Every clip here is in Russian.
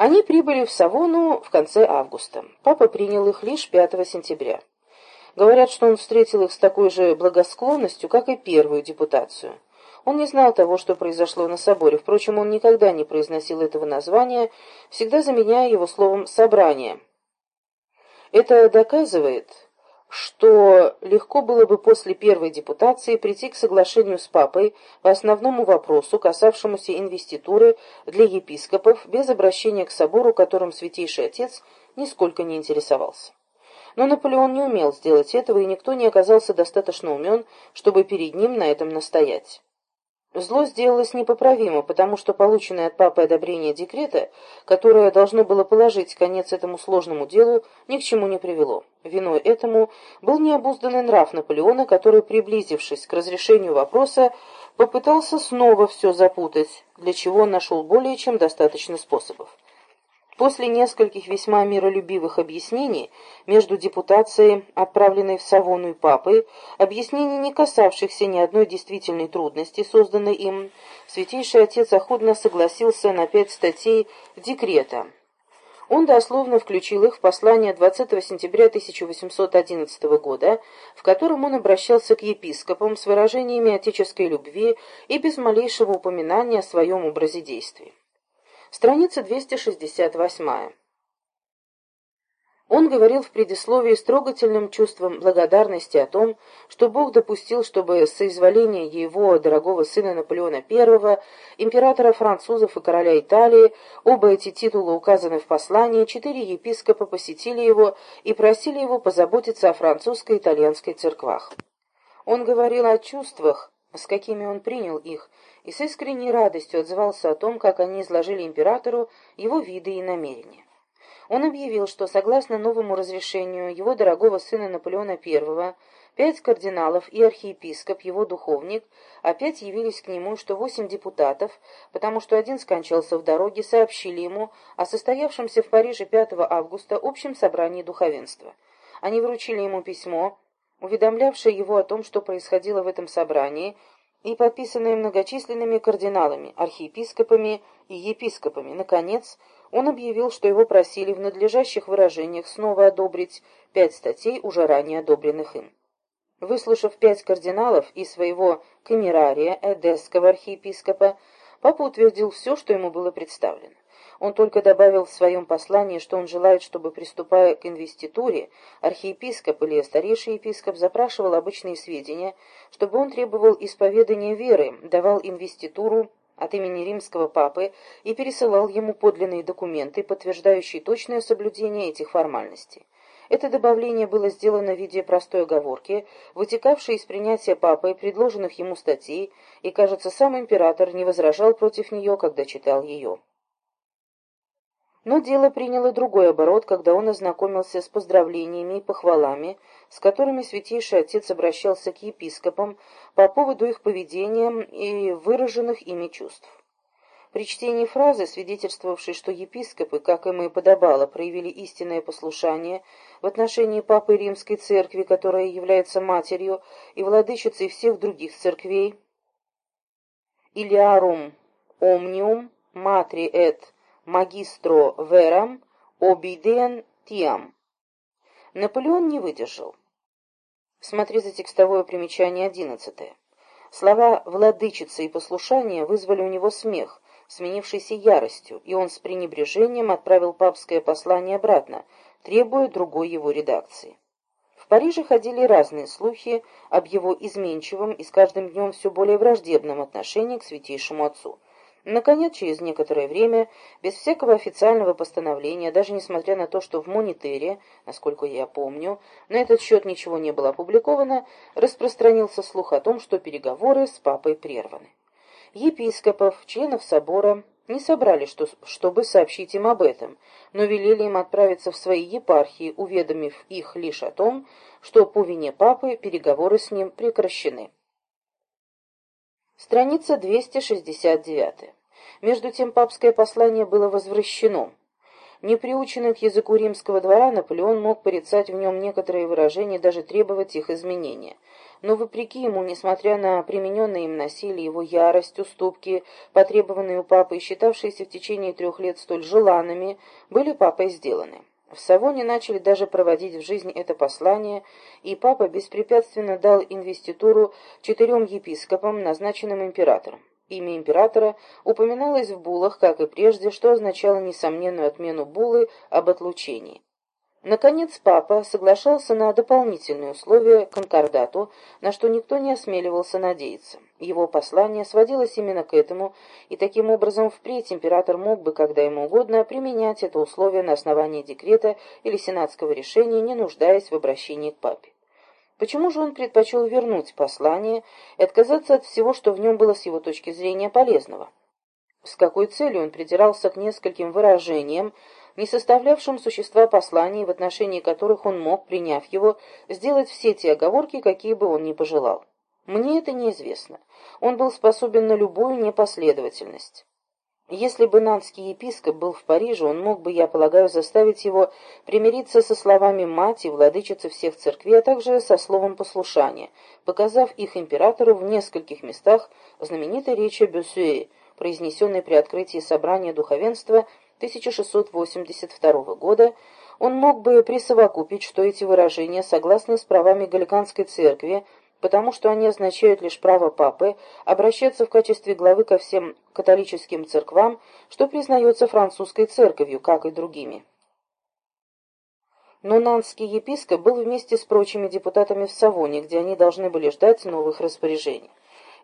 Они прибыли в Савону в конце августа. Папа принял их лишь 5 сентября. Говорят, что он встретил их с такой же благосклонностью, как и первую депутацию. Он не знал того, что произошло на соборе. Впрочем, он никогда не произносил этого названия, всегда заменяя его словом «собрание». Это доказывает, что легко было бы после первой депутации прийти к соглашению с папой по основному вопросу, касавшемуся инвеституры для епископов, без обращения к собору, которым Святейший Отец нисколько не интересовался. Но Наполеон не умел сделать этого, и никто не оказался достаточно умен, чтобы перед ним на этом настоять. Зло сделалось непоправимо, потому что полученное от папы одобрение декрета, которое должно было положить конец этому сложному делу, ни к чему не привело. Виной этому был необузданный нрав Наполеона, который, приблизившись к разрешению вопроса, попытался снова все запутать, для чего он нашел более чем достаточно способов. После нескольких весьма миролюбивых объяснений между депутацией, отправленной в Савону и Папой, объяснений, не касавшихся ни одной действительной трудности, созданной им, Святейший Отец охотно согласился на пять статей декрета. Он дословно включил их в послание 20 сентября 1811 года, в котором он обращался к епископам с выражениями отеческой любви и без малейшего упоминания о своем образе действий. Страница 268. Он говорил в предисловии с трогательным чувством благодарности о том, что Бог допустил, чтобы соизволение его дорогого сына Наполеона I, императора французов и короля Италии, оба эти титулы указаны в послании, четыре епископа посетили его и просили его позаботиться о французской и итальянской церквах. Он говорил о чувствах, с какими он принял их, и с искренней радостью отзывался о том, как они изложили императору его виды и намерения. Он объявил, что согласно новому разрешению его дорогого сына Наполеона I, пять кардиналов и архиепископ, его духовник, опять явились к нему, что восемь депутатов, потому что один скончался в дороге, сообщили ему о состоявшемся в Париже 5 августа общем собрании духовенства. Они вручили ему письмо, уведомлявшее его о том, что происходило в этом собрании, и подписанные многочисленными кардиналами, архиепископами и епископами. Наконец, он объявил, что его просили в надлежащих выражениях снова одобрить пять статей, уже ранее одобренных им. Выслушав пять кардиналов и своего камерария, эдесского архиепископа, папа утвердил все, что ему было представлено. Он только добавил в своем послании, что он желает, чтобы, приступая к инвеституре, архиепископ или старейший епископ запрашивал обычные сведения, чтобы он требовал исповедания веры, давал инвеституру от имени римского папы и пересылал ему подлинные документы, подтверждающие точное соблюдение этих формальностей. Это добавление было сделано в виде простой оговорки, вытекавшей из принятия папой предложенных ему статей, и, кажется, сам император не возражал против нее, когда читал ее. Но дело приняло другой оборот, когда он ознакомился с поздравлениями и похвалами, с которыми Святейший Отец обращался к епископам по поводу их поведения и выраженных ими чувств. При чтении фразы, свидетельствовавшей, что епископы, как им и подобало, проявили истинное послушание в отношении Папы Римской Церкви, которая является матерью и владычицей всех других церквей, «Илиарум омниум матри эт магистро верам обиден тиам. Наполеон не выдержал. Смотри за текстовое примечание одиннадцатое. Слова «владычица» и «послушание» вызвали у него смех, сменившийся яростью, и он с пренебрежением отправил папское послание обратно, требуя другой его редакции. В Париже ходили разные слухи об его изменчивом и с каждым днем все более враждебном отношении к святейшему отцу – Наконец, через некоторое время, без всякого официального постановления, даже несмотря на то, что в «Монитере», насколько я помню, на этот счет ничего не было опубликовано, распространился слух о том, что переговоры с папой прерваны. Епископов, членов собора не собрали, что, чтобы сообщить им об этом, но велели им отправиться в свои епархии, уведомив их лишь о том, что по вине папы переговоры с ним прекращены. Страница 269. Между тем папское послание было возвращено. Не приученный к языку римского двора, Наполеон мог порицать в нем некоторые выражения и даже требовать их изменения. Но вопреки ему, несмотря на примененное им насилие, его ярость, уступки, потребованные у папы и считавшиеся в течение трех лет столь желанными, были папой сделаны. В Савоне начали даже проводить в жизнь это послание, и папа беспрепятственно дал инвеституру четырем епископам, назначенным императором. Имя императора упоминалось в буллах, как и прежде, что означало несомненную отмену буллы об отлучении. Наконец папа соглашался на дополнительные условия конкордату, на что никто не осмеливался надеяться. Его послание сводилось именно к этому, и таким образом впредь император мог бы, когда ему угодно, применять это условие на основании декрета или сенатского решения, не нуждаясь в обращении к папе. Почему же он предпочел вернуть послание и отказаться от всего, что в нем было с его точки зрения полезного? С какой целью он придирался к нескольким выражениям, не составлявшим существа посланий, в отношении которых он мог, приняв его, сделать все те оговорки, какие бы он ни пожелал. Мне это неизвестно. Он был способен на любую непоследовательность. Если бы нанский епископ был в Париже, он мог бы, я полагаю, заставить его примириться со словами мать и владычицы всех церквей, а также со словом послушания, показав их императору в нескольких местах знаменитой речи Бюссюэ, произнесенной при открытии собрания духовенства 1682 года, он мог бы присовокупить, что эти выражения согласны с правами Галиканской церкви, потому что они означают лишь право папы обращаться в качестве главы ко всем католическим церквам, что признается французской церковью, как и другими. Но нанский епископ был вместе с прочими депутатами в Савоне, где они должны были ждать новых распоряжений.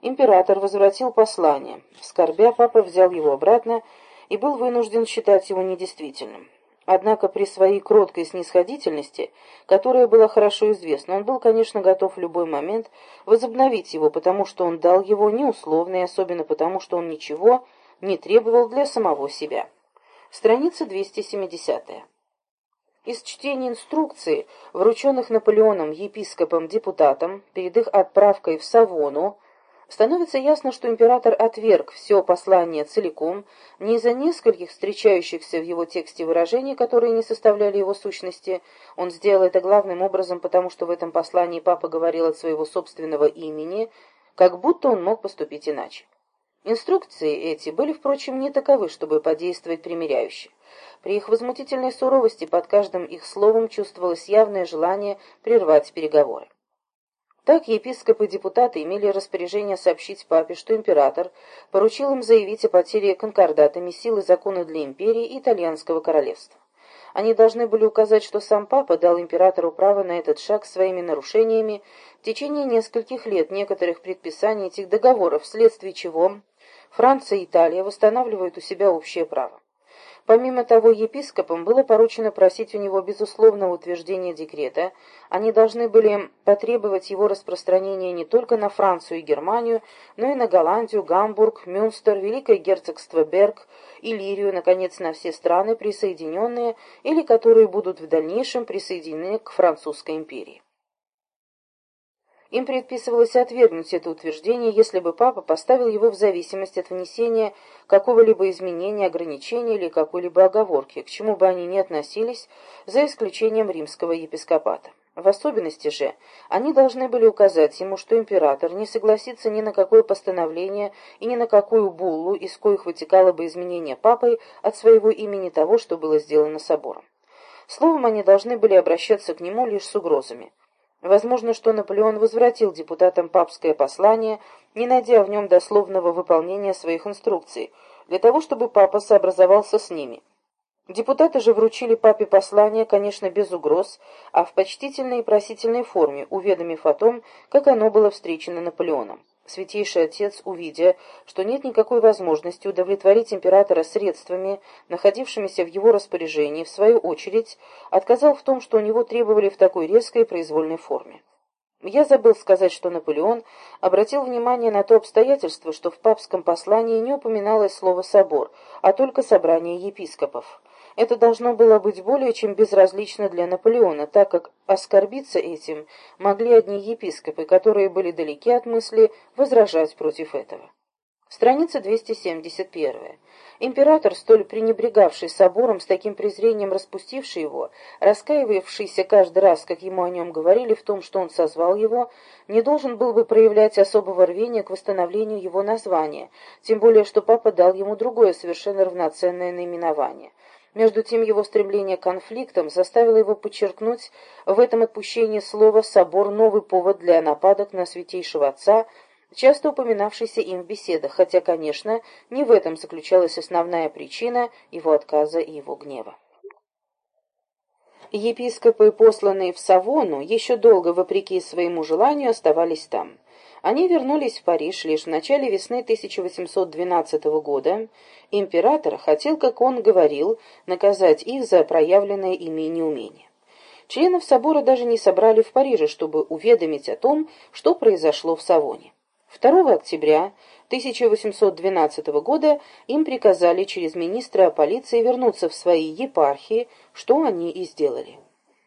Император возвратил послание. Скорбя, папа взял его обратно и был вынужден считать его недействительным. Однако при своей кроткой снисходительности, которая была хорошо известна, он был, конечно, готов в любой момент возобновить его, потому что он дал его неусловно и особенно потому, что он ничего не требовал для самого себя. Страница 270. Из чтения инструкции, врученных Наполеоном епископам-депутатам перед их отправкой в Савону, становится ясно, что император отверг все послание целиком, не из-за нескольких встречающихся в его тексте выражений, которые не составляли его сущности. Он сделал это главным образом, потому что в этом послании папа говорил от своего собственного имени, как будто он мог поступить иначе. Инструкции эти были, впрочем, не таковы, чтобы подействовать примиряюще. При их возмутительной суровости под каждым их словом чувствовалось явное желание прервать переговоры. Так епископы и депутаты имели распоряжение сообщить папе, что император поручил им заявить о потере конкордатами силы закона для империи и итальянского королевства. Они должны были указать, что сам папа дал императору право на этот шаг своими нарушениями в течение нескольких лет некоторых предписаний этих договоров, вследствие чего Франция и Италия восстанавливают у себя общее право. Помимо того, епископам было поручено просить у него безусловного утверждения декрета. Они должны были потребовать его распространения не только на Францию и Германию, но и на Голландию, Гамбург, Мюнстер, Великое герцогство Берг, Иллирию, наконец, на все страны, присоединенные или которые будут в дальнейшем присоединены к Французской империи. Им предписывалось отвергнуть это утверждение, если бы папа поставил его в зависимость от внесения какого-либо изменения, ограничения или какой-либо оговорки, к чему бы они ни относились, за исключением римского епископата. В особенности же, они должны были указать ему, что император не согласится ни на какое постановление и ни на какую буллу, из коих вытекало бы изменение папой от своего имени того, что было сделано собором. Словом, они должны были обращаться к нему лишь с угрозами. Возможно, что Наполеон возвратил депутатам папское послание, не найдя в нем дословного выполнения своих инструкций, для того, чтобы папа сообразовался с ними. Депутаты же вручили папе послание, конечно, без угроз, а в почтительной и просительной форме, уведомив о том, как оно было встречено Наполеоном. Святейший Отец, увидя, что нет никакой возможности удовлетворить императора средствами, находившимися в его распоряжении, в свою очередь, отказал в том, что у него требовали в такой резкой и произвольной форме. Я забыл сказать, что Наполеон обратил внимание на то обстоятельство, что в папском послании не упоминалось слово «собор», а только «собрание епископов». Это должно было быть более чем безразлично для Наполеона, так как оскорбиться этим могли одни епископы, которые были далеки от мысли возражать против этого. Страница 271. Император, столь пренебрегавший собором, с таким презрением распустивший его, раскаивавшийся каждый раз, как ему о нем говорили, в том, что он созвал его, не должен был бы проявлять особого рвения к восстановлению его названия, тем более, что папа дал ему другое, совершенно равноценное наименование. Между тем его стремление к конфликтам заставило его подчеркнуть в этом отпущении слова «собор» новый повод для нападок на святейшего отца – часто упоминавшийся им в беседах, хотя, конечно, не в этом заключалась основная причина его отказа и его гнева. Епископы, посланные в Савону, еще долго, вопреки своему желанию, оставались там. Они вернулись в Париж лишь в начале весны 1812 года. Император хотел, как он говорил, наказать их за проявленное ими неумение. Членов собора даже не собрали в Париже, чтобы уведомить о том, что произошло в Савоне. 2 октября 1812 года им приказали через министра полиции вернуться в свои епархии, что они и сделали.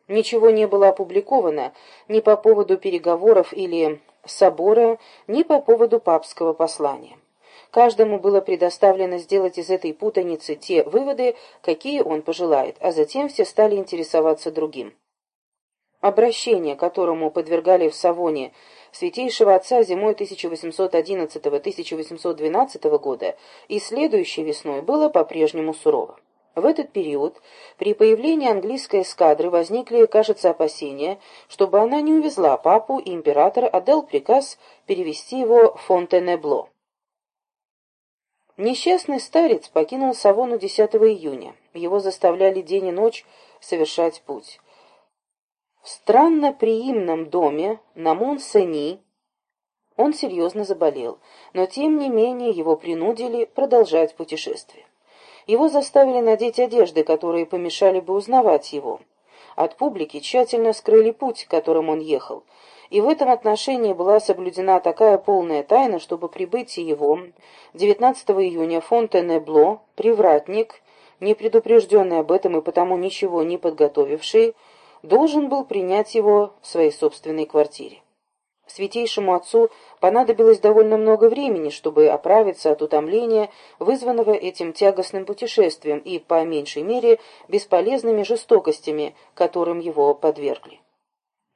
Ничего не было опубликовано ни по поводу переговоров или собора, ни по поводу папского послания. Каждому было предоставлено сделать из этой путаницы те выводы, какие он пожелает, а затем все стали интересоваться другим. Обращение, которому подвергали в Савоне Святейшего Отца зимой 1811-1812 года и следующей весной было по-прежнему сурово. В этот период при появлении английской эскадры возникли, кажется, опасения, чтобы она не увезла папу, и император отдал приказ перевести его в Фонтенебло. Несчастный старец покинул Савону 10 июня. Его заставляли день и ночь совершать путь. В странно приимном доме на Монсени он серьезно заболел, но тем не менее его принудили продолжать путешествие. Его заставили надеть одежды, которые помешали бы узнавать его. От публики тщательно скрыли путь, которым он ехал, и в этом отношении была соблюдена такая полная тайна, чтобы прибытие его 19 июня Фонтенебло, привратник, не предупрежденный об этом и потому ничего не подготовивший, должен был принять его в своей собственной квартире. Святейшему отцу понадобилось довольно много времени, чтобы оправиться от утомления, вызванного этим тягостным путешествием и, по меньшей мере, бесполезными жестокостями, которым его подвергли.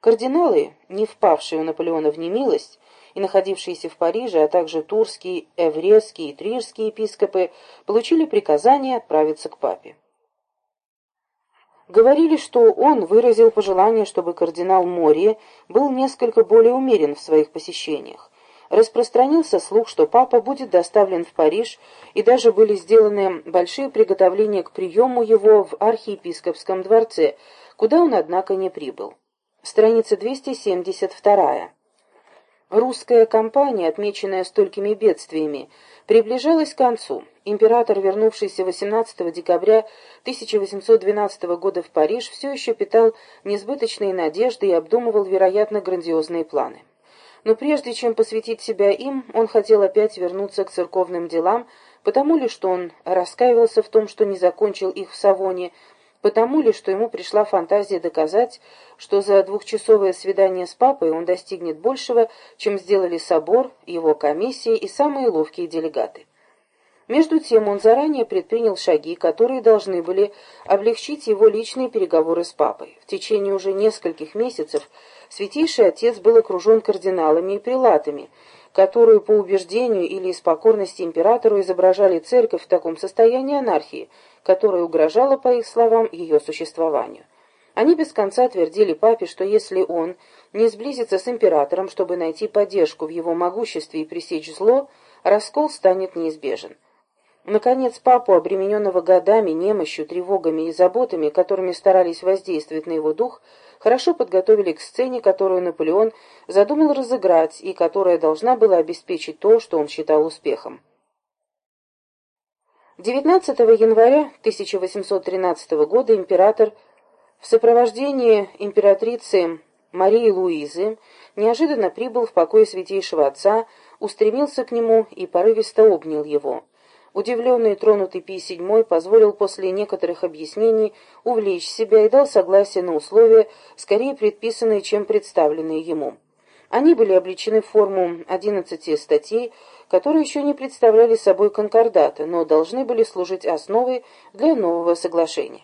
Кардиналы, не впавшие у Наполеона в немилость, и находившиеся в Париже, а также турские, эврейские и трирские епископы, получили приказание отправиться к папе. Говорили, что он выразил пожелание, чтобы кардинал Мори был несколько более умерен в своих посещениях. Распространился слух, что папа будет доставлен в Париж, и даже были сделаны большие приготовления к приему его в архиепископском дворце, куда он, однако, не прибыл. Страница 272. Русская кампания, отмеченная столькими бедствиями, приближалась к концу. Император, вернувшийся 18 декабря 1812 года в Париж, все еще питал несбыточные надежды и обдумывал, вероятно, грандиозные планы. Но прежде чем посвятить себя им, он хотел опять вернуться к церковным делам, потому ли, что он раскаивался в том, что не закончил их в Савоне, потому ли, что ему пришла фантазия доказать, что за двухчасовое свидание с папой он достигнет большего, чем сделали собор, его комиссии и самые ловкие делегаты. Между тем он заранее предпринял шаги, которые должны были облегчить его личные переговоры с папой. В течение уже нескольких месяцев Святейший Отец был окружен кардиналами и прилатами, которые по убеждению или из покорности императору изображали церковь в таком состоянии анархии, которая угрожала, по их словам, ее существованию. Они без конца твердили папе, что если он не сблизится с императором, чтобы найти поддержку в его могуществе и пресечь зло, раскол станет неизбежен. Наконец, папу, обремененного годами, немощью, тревогами и заботами, которыми старались воздействовать на его дух, хорошо подготовили к сцене, которую Наполеон задумал разыграть и которая должна была обеспечить то, что он считал успехом. 19 января 1813 года император в сопровождении императрицы Марии Луизы неожиданно прибыл в покой святейшего отца, устремился к нему и порывисто обнял его. Удивленный и тронутый Пий VII позволил после некоторых объяснений увлечь себя и дал согласие на условия, скорее предписанные, чем представленные ему. Они были обличены в форму 11 статей, которые еще не представляли собой конкордата, но должны были служить основой для нового соглашения.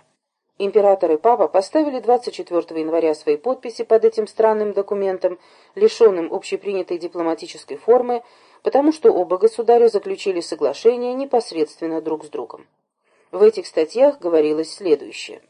Император и папа поставили 24 января свои подписи под этим странным документом, лишенным общепринятой дипломатической формы, потому что оба государя заключили соглашение непосредственно друг с другом. В этих статьях говорилось следующее.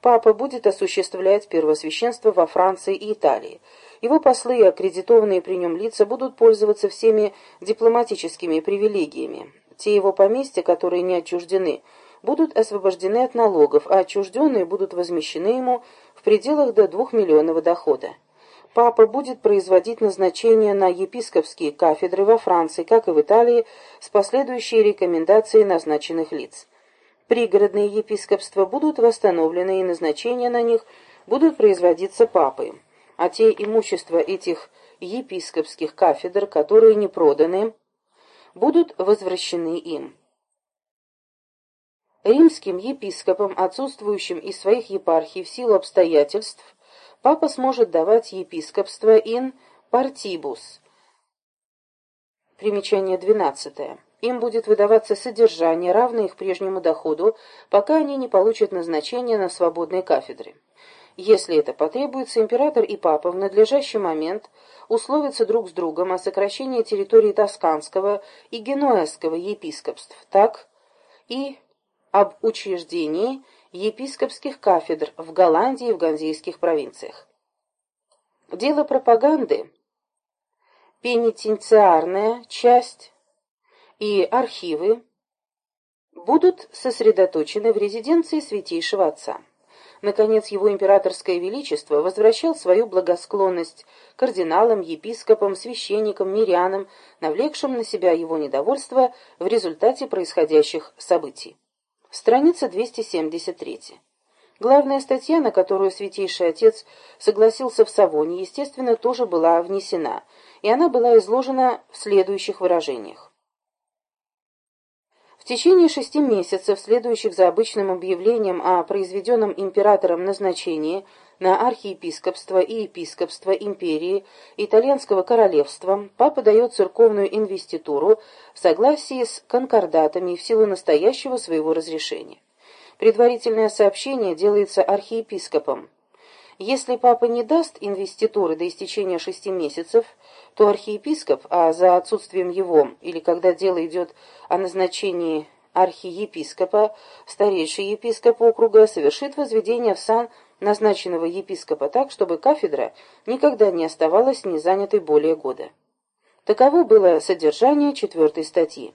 Папа будет осуществлять первосвященство во Франции и Италии. Его послы и аккредитованные при нем лица будут пользоваться всеми дипломатическими привилегиями. Те его поместья, которые не отчуждены, будут освобождены от налогов, а отчужденные будут возмещены ему в пределах до 2 миллионов дохода. Папа будет производить назначения на епископские кафедры во Франции, как и в Италии, с последующей рекомендацией назначенных лиц. Пригородные епископства будут восстановлены, и назначения на них будут производиться папой. А те имущества этих епископских кафедр, которые не проданы, будут возвращены им. Римским епископам, отсутствующим из своих епархий в силу обстоятельств, папа сможет давать епископство in partibus. Примечание 12. Им будет выдаваться содержание, равное их прежнему доходу, пока они не получат назначение на свободной кафедре. Если это потребуется, император и папа в надлежащий момент условятся друг с другом о сокращении территории Тосканского и Генуэзского епископств, так и об учреждении епископских кафедр в Голландии и в Ганзейских провинциях. Дело пропаганды, пенитенциарная часть и архивы будут сосредоточены в резиденции Святейшего Отца. Наконец, его императорское величество возвращал свою благосклонность кардиналам, епископам, священникам, мирянам, навлекшим на себя его недовольство в результате происходящих событий. Страница 273. Главная статья, на которую Святейший Отец согласился в Савоне, естественно, тоже была внесена, и она была изложена в следующих выражениях. В течение шести месяцев, следующих за обычным объявлением о произведенном императором назначении на архиепископство и епископство империи Итальянского королевства, папа дает церковную инвеституру в согласии с конкордатами в силу настоящего своего разрешения. Предварительное сообщение делается архиепископом. Если папа не даст инвеституры до истечения шести месяцев, то архиепископ, а за отсутствием его, или когда дело идет о назначении архиепископа, старейший епископ округа совершит возведение в сан назначенного епископа так, чтобы кафедра никогда не оставалась незанятой более года. Таково было содержание четвертой статьи.